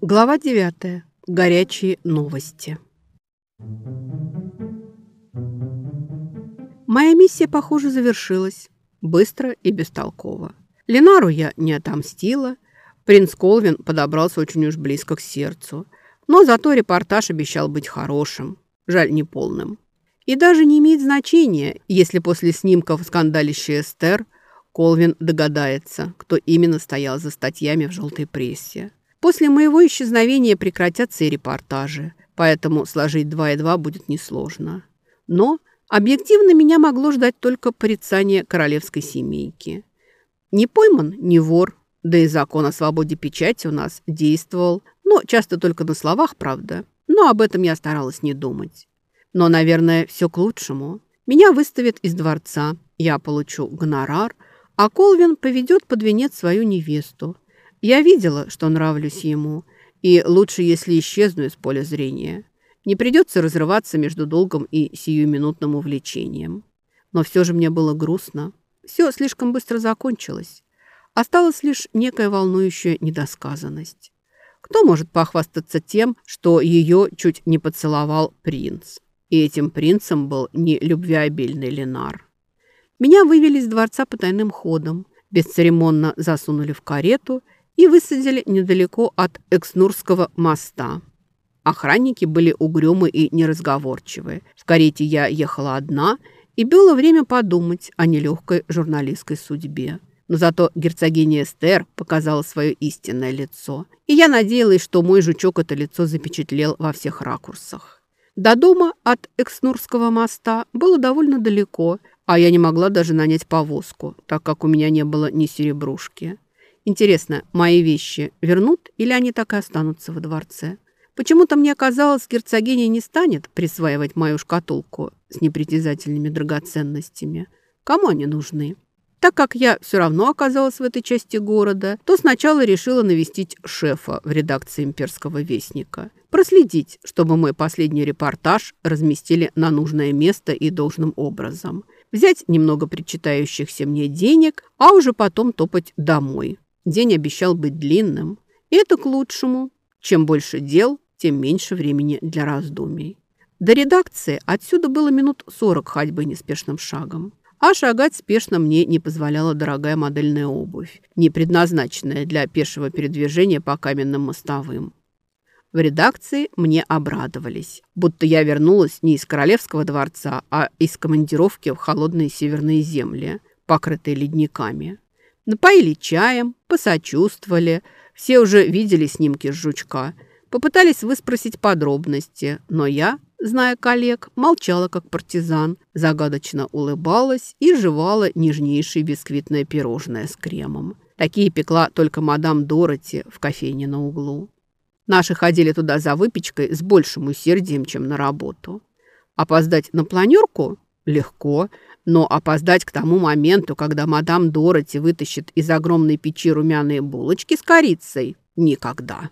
Глава 9. Горячие новости. Моя миссия, похоже, завершилась. Быстро и бестолково. Ленару я не отомстила. Принц Колвин подобрался очень уж близко к сердцу. Но зато репортаж обещал быть хорошим. Жаль, неполным. И даже не имеет значения, если после снимков скандалища Эстер Колвин догадается, кто именно стоял за статьями в желтой прессе. После моего исчезновения прекратятся и репортажи, поэтому сложить два и два будет несложно. Но объективно меня могло ждать только порицание королевской семейки. Не пойман, не вор, да и закон о свободе печати у нас действовал, но часто только на словах, правда. Но об этом я старалась не думать. Но, наверное, все к лучшему. Меня выставят из дворца, я получу гонорар, а Колвин поведет под венец свою невесту – я видела, что нравлюсь ему, и лучше, если исчезну из поля зрения. Не придется разрываться между долгом и сиюминутным увлечением. Но все же мне было грустно. Все слишком быстро закончилось. Осталась лишь некая волнующая недосказанность. Кто может похвастаться тем, что ее чуть не поцеловал принц? И этим принцем был не любвеобильный Ленар. Меня вывели из дворца по тайным ходам, бесцеремонно засунули в карету – и высадили недалеко от Экснурского моста. Охранники были угрюмы и неразговорчивые. В карете я ехала одна, и было время подумать о нелегкой журналистской судьбе. Но зато герцогиня Эстер показала свое истинное лицо, и я надеялась, что мой жучок это лицо запечатлел во всех ракурсах. До дома от Экснурского моста было довольно далеко, а я не могла даже нанять повозку, так как у меня не было ни серебрушки. Интересно, мои вещи вернут или они так и останутся во дворце? Почему-то мне казалось, герцогиня не станет присваивать мою шкатулку с непритязательными драгоценностями. Кому они нужны? Так как я все равно оказалась в этой части города, то сначала решила навестить шефа в редакции «Имперского вестника». Проследить, чтобы мой последний репортаж разместили на нужное место и должным образом. Взять немного причитающихся мне денег, а уже потом топать домой. День обещал быть длинным, и это к лучшему. Чем больше дел, тем меньше времени для раздумий. До редакции отсюда было минут сорок ходьбы неспешным шагом. А шагать спешно мне не позволяла дорогая модельная обувь, не предназначенная для пешего передвижения по каменным мостовым. В редакции мне обрадовались, будто я вернулась не из королевского дворца, а из командировки в холодные северные земли, покрытые ледниками. Напоили чаем, посочувствовали. Все уже видели снимки жучка. Попытались выспросить подробности, но я, зная коллег, молчала как партизан, загадочно улыбалась и жевала нежнейшее бисквитное пирожное с кремом. Такие пекла только мадам Дороти в кофейне на углу. Наши ходили туда за выпечкой с большим усердием, чем на работу. Опоздать на планерку? Легко. Но опоздать к тому моменту, когда мадам Дороти вытащит из огромной печи румяные булочки с корицей – никогда.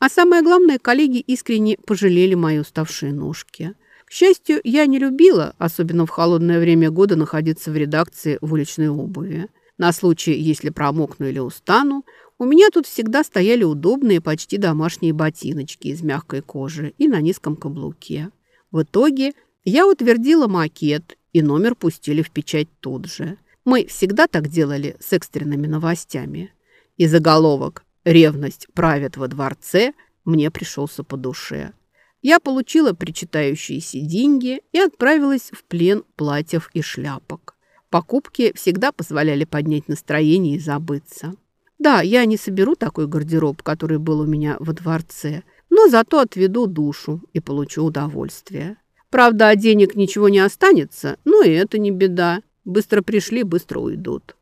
А самое главное, коллеги искренне пожалели мои уставшие ножки. К счастью, я не любила, особенно в холодное время года, находиться в редакции в уличной обуви. На случай, если промокну или устану, у меня тут всегда стояли удобные, почти домашние ботиночки из мягкой кожи и на низком каблуке. В итоге я утвердила макет и номер пустили в печать тут же. Мы всегда так делали с экстренными новостями. И заголовок «Ревность правит во дворце» мне пришелся по душе. Я получила причитающиеся деньги и отправилась в плен платьев и шляпок. Покупки всегда позволяли поднять настроение и забыться. Да, я не соберу такой гардероб, который был у меня во дворце, но зато отведу душу и получу удовольствие. Правда, денег ничего не останется, но и это не беда. Быстро пришли, быстро уйдут.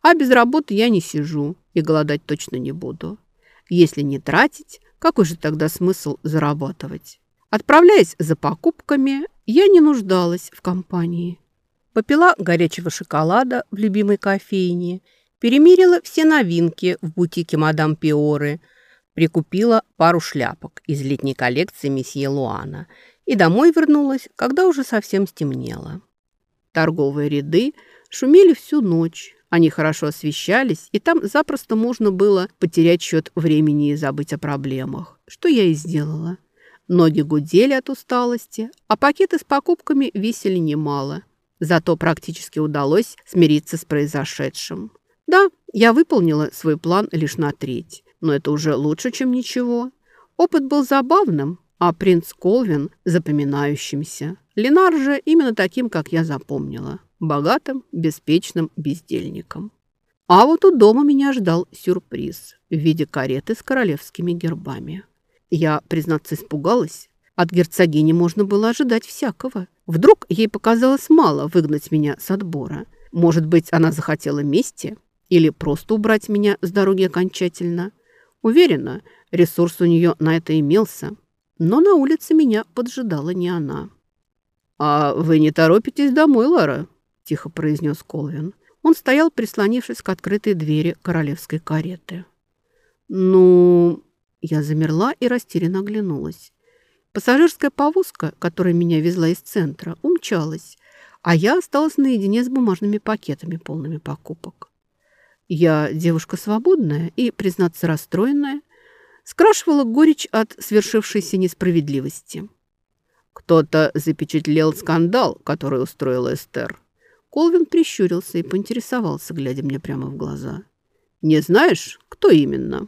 А без работы я не сижу и голодать точно не буду. Если не тратить, какой же тогда смысл зарабатывать? Отправляясь за покупками, я не нуждалась в компании. Попила горячего шоколада в любимой кофейне, Перемерила все новинки в бутике мадам Пиоры, прикупила пару шляпок из летней коллекции месье Луана и домой вернулась, когда уже совсем стемнело. Торговые ряды шумели всю ночь, они хорошо освещались, и там запросто можно было потерять счет времени и забыть о проблемах, что я и сделала. Ноги гудели от усталости, а пакеты с покупками весили немало. Зато практически удалось смириться с произошедшим. Да, я выполнила свой план лишь на треть, но это уже лучше, чем ничего. Опыт был забавным, а принц Колвин – запоминающимся. Ленар же именно таким, как я запомнила. Богатым, беспечным бездельником. А вот у дома меня ждал сюрприз в виде кареты с королевскими гербами. Я, признаться, испугалась. От герцогини можно было ожидать всякого. Вдруг ей показалось мало выгнать меня с отбора. Может быть, она захотела мести? Или просто убрать меня с дороги окончательно. Уверена, ресурс у нее на это имелся. Но на улице меня поджидала не она. «А вы не торопитесь домой, Лара?» – тихо произнес Колвин. Он стоял, прислонившись к открытой двери королевской кареты. «Ну...» Я замерла и растерянно оглянулась. Пассажирская повозка, которая меня везла из центра, умчалась, а я осталась наедине с бумажными пакетами, полными покупок. Я девушка свободная и, признаться, расстроенная, скрашивала горечь от свершившейся несправедливости. Кто-то запечатлел скандал, который устроила Эстер. Колвин прищурился и поинтересовался, глядя мне прямо в глаза. «Не знаешь, кто именно?»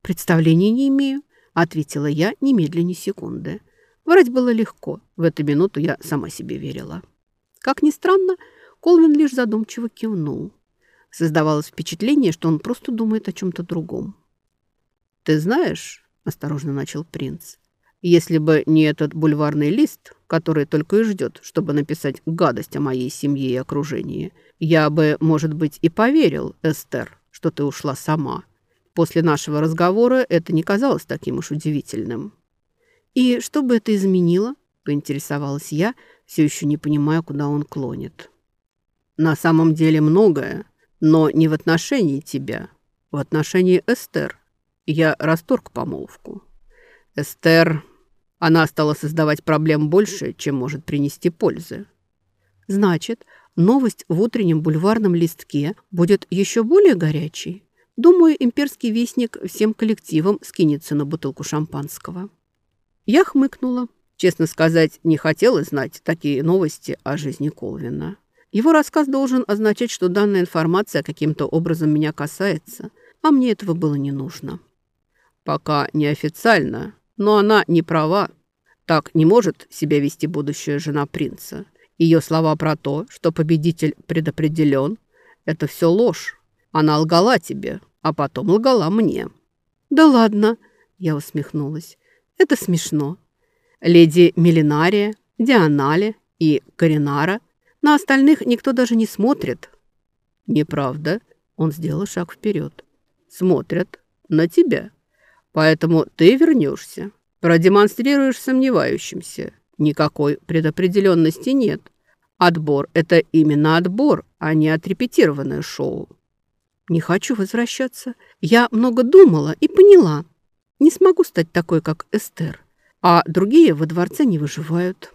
«Представления не имею», — ответила я немедленно секунды. Врать было легко. В эту минуту я сама себе верила. Как ни странно, Колвин лишь задумчиво кивнул. Создавалось впечатление, что он просто думает о чем-то другом. «Ты знаешь», — осторожно начал принц, «если бы не этот бульварный лист, который только и ждет, чтобы написать гадость о моей семье и окружении, я бы, может быть, и поверил, Эстер, что ты ушла сама. После нашего разговора это не казалось таким уж удивительным». «И что бы это изменило?» — поинтересовалась я, все еще не понимая, куда он клонит. «На самом деле многое», но не в отношении тебя, в отношении Эстер. Я расторг помолвку. Эстер, она стала создавать проблем больше, чем может принести пользы. Значит, новость в утреннем бульварном листке будет еще более горячей. Думаю, имперский вестник всем коллективам скинется на бутылку шампанского. Я хмыкнула. Честно сказать, не хотела знать такие новости о жизни Колвина. Его рассказ должен означать, что данная информация каким-то образом меня касается, а мне этого было не нужно. Пока неофициально, но она не права. Так не может себя вести будущая жена принца. Ее слова про то, что победитель предопределен, это все ложь. Она лгала тебе, а потом лгала мне. «Да ладно», — я усмехнулась. «Это смешно. Леди Милинария, Дианале и Коринара — на остальных никто даже не смотрит». «Неправда». Он сделал шаг вперед. «Смотрят на тебя. Поэтому ты вернешься. Продемонстрируешь сомневающимся. Никакой предопределенности нет. Отбор – это именно отбор, а не отрепетированное шоу». «Не хочу возвращаться. Я много думала и поняла. Не смогу стать такой, как Эстер. А другие во дворце не выживают».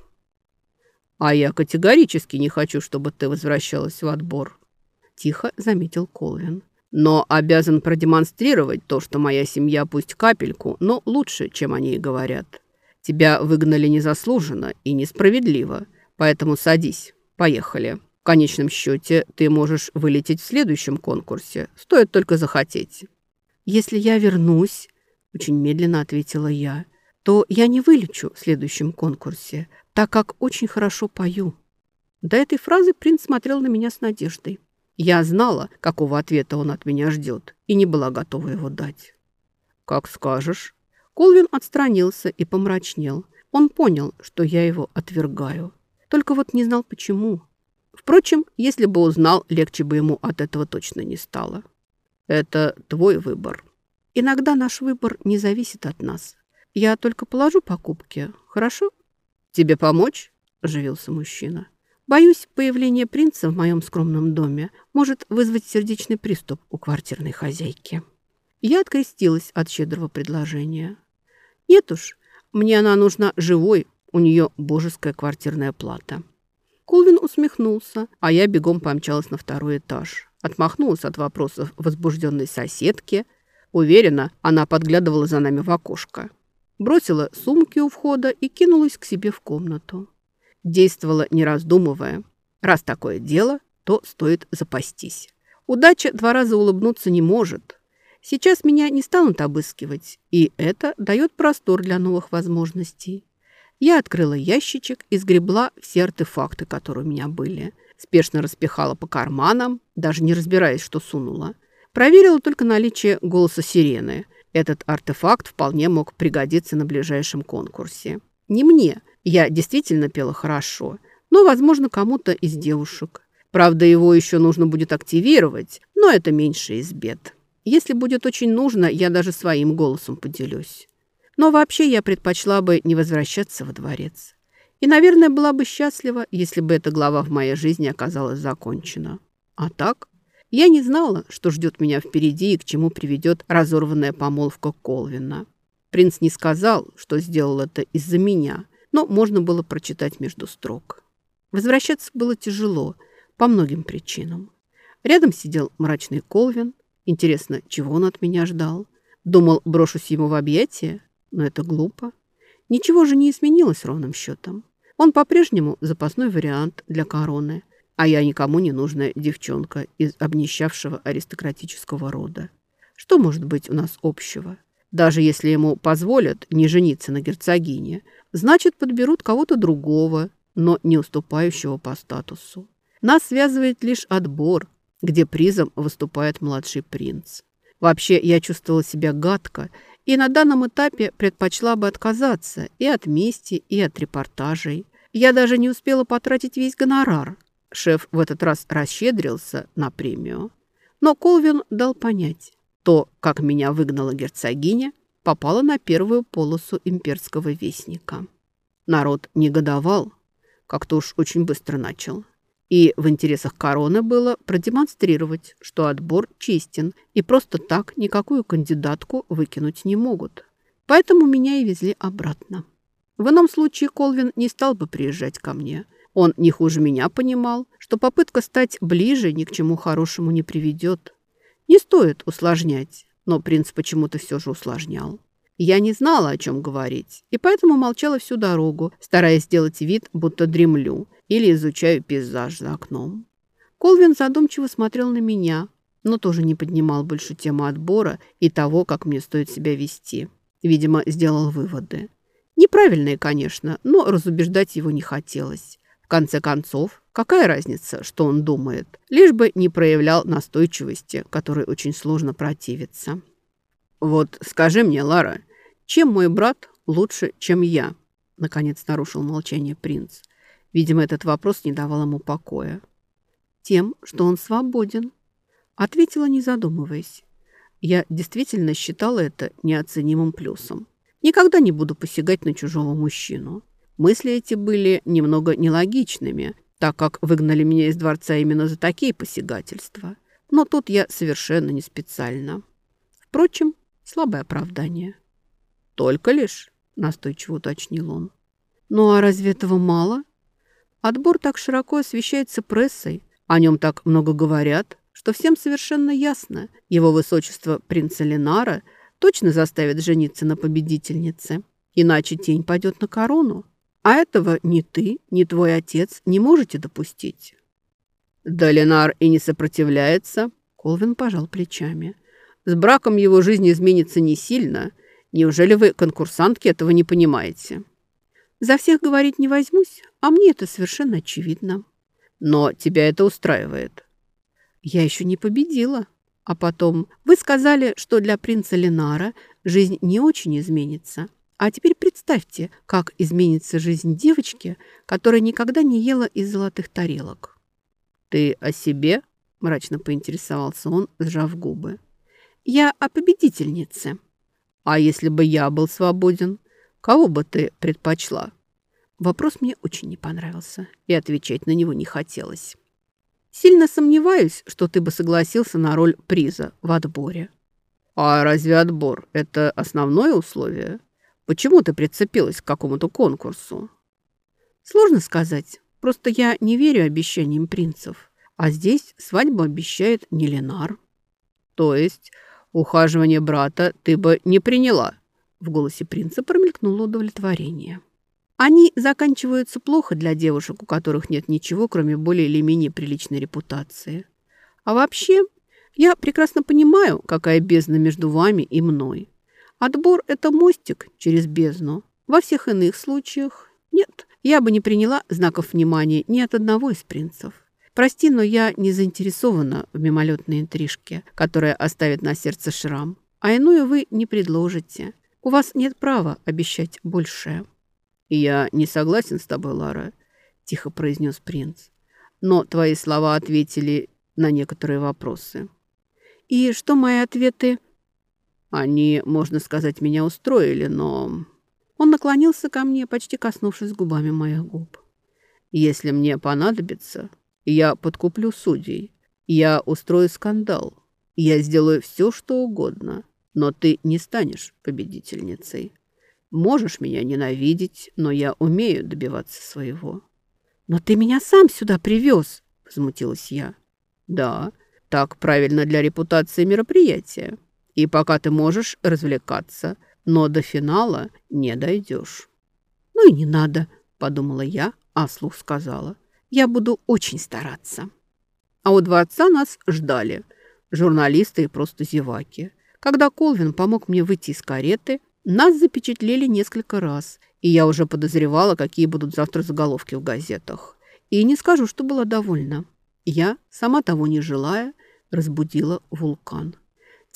«А я категорически не хочу, чтобы ты возвращалась в отбор», – тихо заметил Колвин. «Но обязан продемонстрировать то, что моя семья пусть капельку, но лучше, чем они и говорят. Тебя выгнали незаслуженно и несправедливо, поэтому садись, поехали. В конечном счете ты можешь вылететь в следующем конкурсе, стоит только захотеть». «Если я вернусь», – очень медленно ответила я, – то я не вылечу в следующем конкурсе, так как очень хорошо пою». До этой фразы принц смотрел на меня с надеждой. Я знала, какого ответа он от меня ждет, и не была готова его дать. «Как скажешь». Колвин отстранился и помрачнел. Он понял, что я его отвергаю. Только вот не знал, почему. Впрочем, если бы узнал, легче бы ему от этого точно не стало. Это твой выбор. Иногда наш выбор не зависит от нас. Я только положу покупки, хорошо? «Тебе помочь?» – оживился мужчина. Боюсь, появление принца в моем скромном доме может вызвать сердечный приступ у квартирной хозяйки. Я открестилась от щедрого предложения. Нет уж, мне она нужна живой, у нее божеская квартирная плата. Колвин усмехнулся, а я бегом помчалась на второй этаж. Отмахнулась от вопросов возбужденной соседки. Уверена, она подглядывала за нами в окошко. Бросила сумки у входа и кинулась к себе в комнату. Действовала не раздумывая. Раз такое дело, то стоит запастись. Удача два раза улыбнуться не может. Сейчас меня не станут обыскивать, и это дает простор для новых возможностей. Я открыла ящичек и сгребла все артефакты, которые у меня были. Спешно распихала по карманам, даже не разбираясь, что сунула. Проверила только наличие голоса сирены. Этот артефакт вполне мог пригодиться на ближайшем конкурсе. Не мне, я действительно пела хорошо, но, возможно, кому-то из девушек. Правда, его еще нужно будет активировать, но это меньше из бед. Если будет очень нужно, я даже своим голосом поделюсь. Но вообще я предпочла бы не возвращаться во дворец. И, наверное, была бы счастлива, если бы эта глава в моей жизни оказалась закончена. А так, я не знала, что ждет меня впереди и к чему приведет разорванная помолвка Колвина. Принц не сказал, что сделал это из-за меня, но можно было прочитать между строк. Возвращаться было тяжело по многим причинам. Рядом сидел мрачный Колвин. Интересно, чего он от меня ждал? Думал, брошусь ему в объятия? Но это глупо. Ничего же не изменилось ровным счетом. Он по-прежнему запасной вариант для короны, а я никому не нужная девчонка из обнищавшего аристократического рода. Что может быть у нас общего? Даже если ему позволят не жениться на герцогине, значит, подберут кого-то другого, но не уступающего по статусу. Нас связывает лишь отбор, где призом выступает младший принц. Вообще, я чувствовала себя гадко и на данном этапе предпочла бы отказаться и от мести, и от репортажей. Я даже не успела потратить весь гонорар. Шеф в этот раз расщедрился на премию. Но Колвин дал понять, то, как меня выгнала герцогиня, попало на первую полосу имперского вестника. Народ негодовал, как-то уж очень быстро начал. И в интересах короны было продемонстрировать, что отбор честен, и просто так никакую кандидатку выкинуть не могут. Поэтому меня и везли обратно. В ином случае Колвин не стал бы приезжать ко мне. Он не хуже меня понимал, что попытка стать ближе ни к чему хорошему не приведет. Не стоит усложнять, но принц почему-то все же усложнял. Я не знала, о чем говорить, и поэтому молчала всю дорогу, стараясь сделать вид, будто дремлю или изучаю пейзаж за окном. Колвин задумчиво смотрел на меня, но тоже не поднимал больше тему отбора и того, как мне стоит себя вести. Видимо, сделал выводы. Неправильные, конечно, но разубеждать его не хотелось. В конце концов, какая разница, что он думает, лишь бы не проявлял настойчивости, которой очень сложно противиться. «Вот скажи мне, Лара, чем мой брат лучше, чем я?» Наконец нарушил молчание принц. Видимо, этот вопрос не давал ему покоя. «Тем, что он свободен», — ответила, не задумываясь. Я действительно считала это неоценимым плюсом. Никогда не буду посягать на чужого мужчину. Мысли эти были немного нелогичными, так как выгнали меня из дворца именно за такие посягательства. Но тут я совершенно не специально. Впрочем, слабое оправдание. «Только лишь?» – настойчиво уточнил он. «Ну а разве этого мало?» Отбор так широко освещается прессой, о нем так много говорят, что всем совершенно ясно, его высочество принца Ленара точно заставит жениться на победительнице, иначе тень пойдет на корону. А этого ни ты, ни твой отец не можете допустить. Да Ленар и не сопротивляется, Колвин пожал плечами. С браком его жизнь изменится не сильно. Неужели вы, конкурсантки, этого не понимаете? За всех говорить не возьмусь, а мне это совершенно очевидно. Но тебя это устраивает. Я еще не победила. А потом, вы сказали, что для принца Ленара жизнь не очень изменится. А теперь представьте, как изменится жизнь девочки, которая никогда не ела из золотых тарелок. «Ты о себе?» – мрачно поинтересовался он, сжав губы. «Я о победительнице». «А если бы я был свободен, кого бы ты предпочла?» Вопрос мне очень не понравился, и отвечать на него не хотелось. Сильно сомневаюсь, что ты бы согласился на роль приза в отборе. А разве отбор – это основное условие? Почему ты прицепилась к какому-то конкурсу? Сложно сказать. Просто я не верю обещаниям принцев. А здесь свадьбу обещает не Ленар. То есть ухаживание брата ты бы не приняла? В голосе принца промелькнуло удовлетворение. Они заканчиваются плохо для девушек, у которых нет ничего, кроме более или менее приличной репутации. А вообще, я прекрасно понимаю, какая бездна между вами и мной. Отбор – это мостик через бездну. Во всех иных случаях нет. Я бы не приняла знаков внимания ни от одного из принцев. Прости, но я не заинтересована в мимолетной интрижке, которая оставит на сердце шрам. А иную вы не предложите. У вас нет права обещать большее. «Я не согласен с тобой, Лара», – тихо произнес принц. «Но твои слова ответили на некоторые вопросы». И что мои ответы? Они, можно сказать, меня устроили, но... Он наклонился ко мне, почти коснувшись губами моих губ. Если мне понадобится, я подкуплю судей. Я устрою скандал. Я сделаю все, что угодно. Но ты не станешь победительницей. Можешь меня ненавидеть, но я умею добиваться своего. «Но ты меня сам сюда привез!» – возмутилась я. «Да, так правильно для репутации мероприятия. И пока ты можешь развлекаться, но до финала не дойдешь. Ну и не надо, подумала я, а слух сказала. Я буду очень стараться. А у дворца нас ждали. Журналисты и просто зеваки. Когда Колвин помог мне выйти из кареты, нас запечатлели несколько раз, и я уже подозревала, какие будут завтра заголовки в газетах. И не скажу, что была довольна. Я, сама того не желая, разбудила вулкан.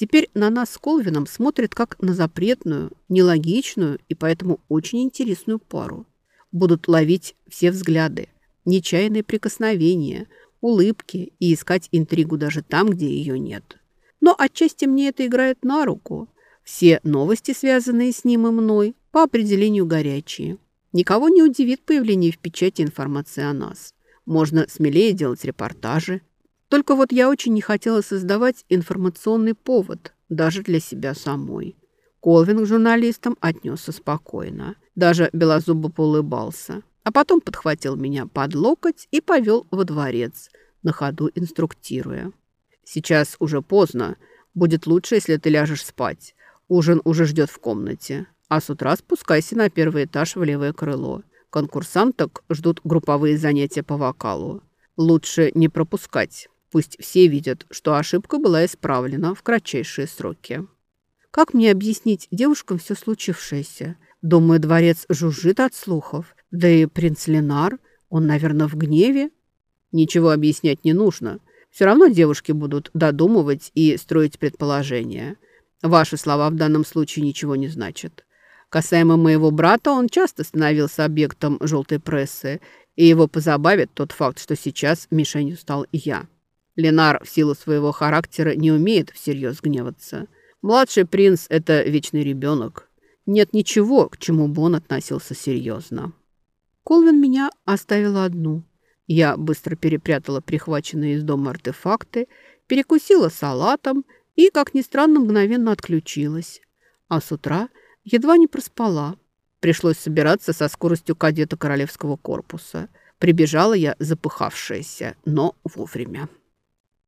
Теперь на нас с Колвином смотрят как на запретную, нелогичную и поэтому очень интересную пару. Будут ловить все взгляды, нечаянные прикосновения, улыбки и искать интригу даже там, где ее нет. Но отчасти мне это играет на руку. Все новости, связанные с ним и мной, по определению горячие. Никого не удивит появление в печати информации о нас. Можно смелее делать репортажи. Только вот я очень не хотела создавать информационный повод даже для себя самой. Колвин к журналистам отнесся спокойно. Даже Белозубо поулыбался. А потом подхватил меня под локоть и повел во дворец, на ходу инструктируя. «Сейчас уже поздно. Будет лучше, если ты ляжешь спать. Ужин уже ждет в комнате. А с утра спускайся на первый этаж в левое крыло. Конкурсанток ждут групповые занятия по вокалу. Лучше не пропускать. Пусть все видят, что ошибка была исправлена в кратчайшие сроки. Как мне объяснить девушкам все случившееся? Думаю, дворец жужжит от слухов. Да и принц Ленар, он, наверное, в гневе. Ничего объяснять не нужно. Все равно девушки будут додумывать и строить предположения. Ваши слова в данном случае ничего не значат. Касаемо моего брата, он часто становился объектом желтой прессы, и его позабавит тот факт, что сейчас мишенью стал я. Ленар в силу своего характера не умеет всерьез гневаться. Младший принц – это вечный ребенок. Нет ничего, к чему бы он относился серьезно. Колвин меня оставила одну. Я быстро перепрятала прихваченные из дома артефакты, перекусила салатом и, как ни странно, мгновенно отключилась. А с утра – Едва не проспала. Пришлось собираться со скоростью кадета Королевского корпуса. Прибежала я запыхавшаяся, но вовремя.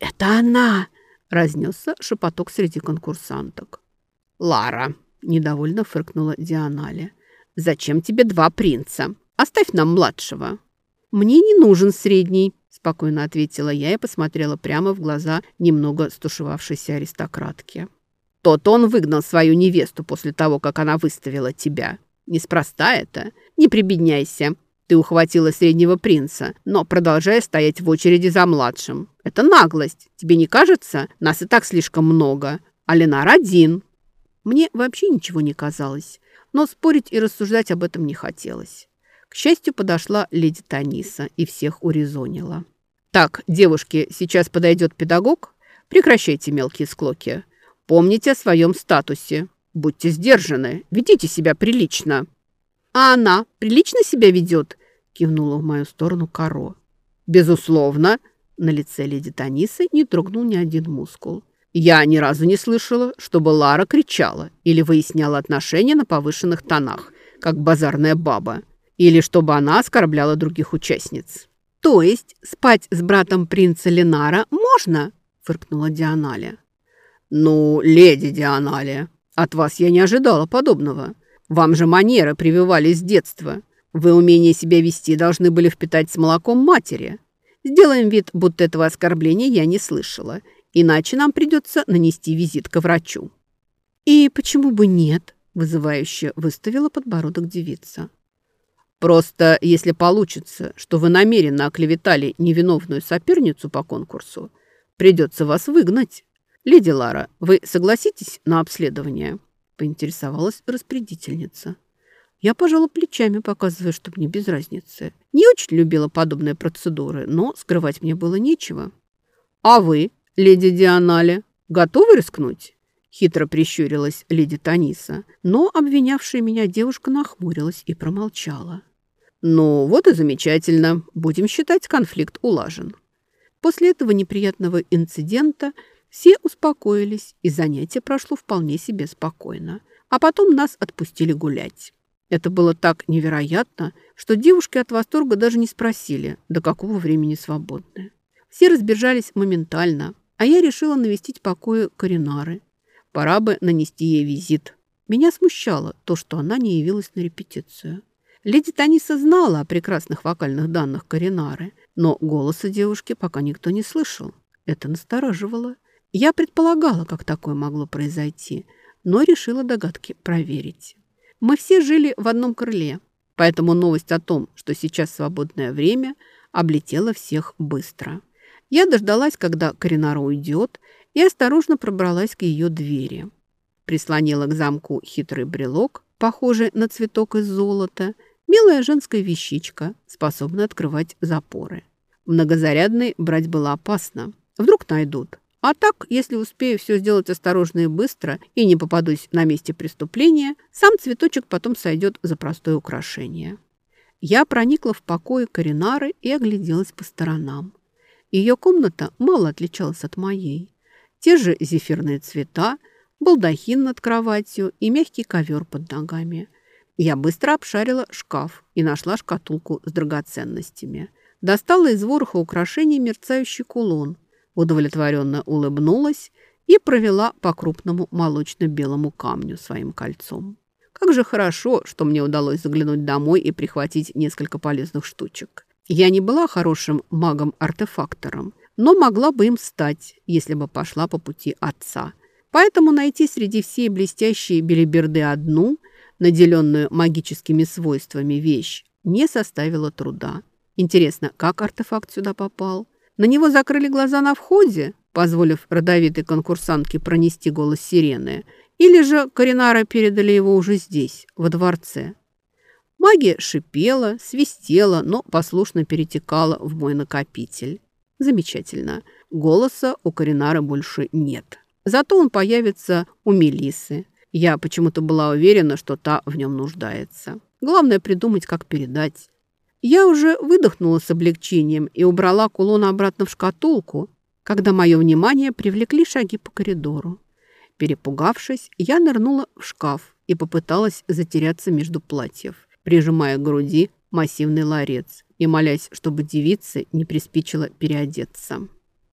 «Это она!» – разнесся шепоток среди конкурсанток. «Лара!» – недовольно фыркнула Дианале. «Зачем тебе два принца? Оставь нам младшего!» «Мне не нужен средний», – спокойно ответила я и посмотрела прямо в глаза немного стушевавшейся аристократки. Тот он выгнал свою невесту после того, как она выставила тебя. Неспроста это. Не прибедняйся. Ты ухватила среднего принца, но продолжая стоять в очереди за младшим. Это наглость. Тебе не кажется? Нас и так слишком много. А один. Мне вообще ничего не казалось, но спорить и рассуждать об этом не хотелось. К счастью, подошла леди Таниса и всех урезонила. «Так, девушки, сейчас подойдет педагог. Прекращайте мелкие склоки. Помните о своем статусе. Будьте сдержаны, ведите себя прилично». А она прилично себя ведет?» – кивнула в мою сторону Каро. «Безусловно!» – на лице леди Танисы не трогнул ни один мускул. «Я ни разу не слышала, чтобы Лара кричала или выясняла отношения на повышенных тонах, как базарная баба, или чтобы она оскорбляла других участниц». «То есть спать с братом принца Ленара можно?» – фыркнула Дианалия. «Ну, леди Дианалия, от вас я не ожидала подобного. Вам же манеры прививались с детства. Вы умение себя вести должны были впитать с молоком матери. Сделаем вид, будто этого оскорбления я не слышала, иначе нам придется нанести визит к врачу». «И почему бы нет?» – вызывающе выставила подбородок девица. Просто если получится, что вы намеренно оклеветали невиновную соперницу по конкурсу, придется вас выгнать. Леди Лара, вы согласитесь на обследование?» Поинтересовалась распорядительница. Я пожала плечами, показывая, что мне без разницы. Не очень любила подобные процедуры, но скрывать мне было нечего. «А вы, леди Дианале, готовы рискнуть?» Хитро прищурилась леди Таниса, но обвинявшая меня девушка нахмурилась и промолчала. Ну, вот и замечательно. Будем считать, конфликт улажен. После этого неприятного инцидента все успокоились, и занятие прошло вполне себе спокойно. А потом нас отпустили гулять. Это было так невероятно, что девушки от восторга даже не спросили, до какого времени свободны. Все разбежались моментально, а я решила навестить покои Коринары. Пора бы нанести ей визит. Меня смущало то, что она не явилась на репетицию. Леди Таниса знала о прекрасных вокальных данных Каринары, но голоса девушки пока никто не слышал. Это настораживало. Я предполагала, как такое могло произойти, но решила догадки проверить. Мы все жили в одном крыле, поэтому новость о том, что сейчас свободное время, облетела всех быстро. Я дождалась, когда Каринара уйдет, и осторожно пробралась к ее двери. Прислонила к замку хитрый брелок, похожий на цветок из золота, Милая женская вещичка, способна открывать запоры. Многозарядный брать было опасно. Вдруг найдут. А так, если успею все сделать осторожно и быстро и не попадусь на месте преступления, сам цветочек потом сойдет за простое украшение. Я проникла в покои Каринары и огляделась по сторонам. Ее комната мало отличалась от моей. Те же зефирные цвета, балдахин над кроватью и мягкий ковер под ногами. Я быстро обшарила шкаф и нашла шкатулку с драгоценностями. Достала из вороха украшений мерцающий кулон, удовлетворенно улыбнулась и провела по крупному молочно-белому камню своим кольцом. Как же хорошо, что мне удалось заглянуть домой и прихватить несколько полезных штучек. Я не была хорошим магом-артефактором, но могла бы им стать, если бы пошла по пути отца. Поэтому найти среди всей блестящей белиберды одну – наделенную магическими свойствами вещь, не составило труда. Интересно, как артефакт сюда попал? На него закрыли глаза на входе, позволив родовитой конкурсантке пронести голос сирены, или же Коринара передали его уже здесь, во дворце. Магия шипела, свистела, но послушно перетекала в мой накопитель. Замечательно. Голоса у Коринара больше нет. Зато он появится у Мелисы. Я почему-то была уверена, что та в нем нуждается. Главное придумать, как передать. Я уже выдохнула с облегчением и убрала кулон обратно в шкатулку, когда мое внимание привлекли шаги по коридору. Перепугавшись, я нырнула в шкаф и попыталась затеряться между платьев, прижимая к груди массивный ларец и молясь, чтобы девице не приспичило переодеться.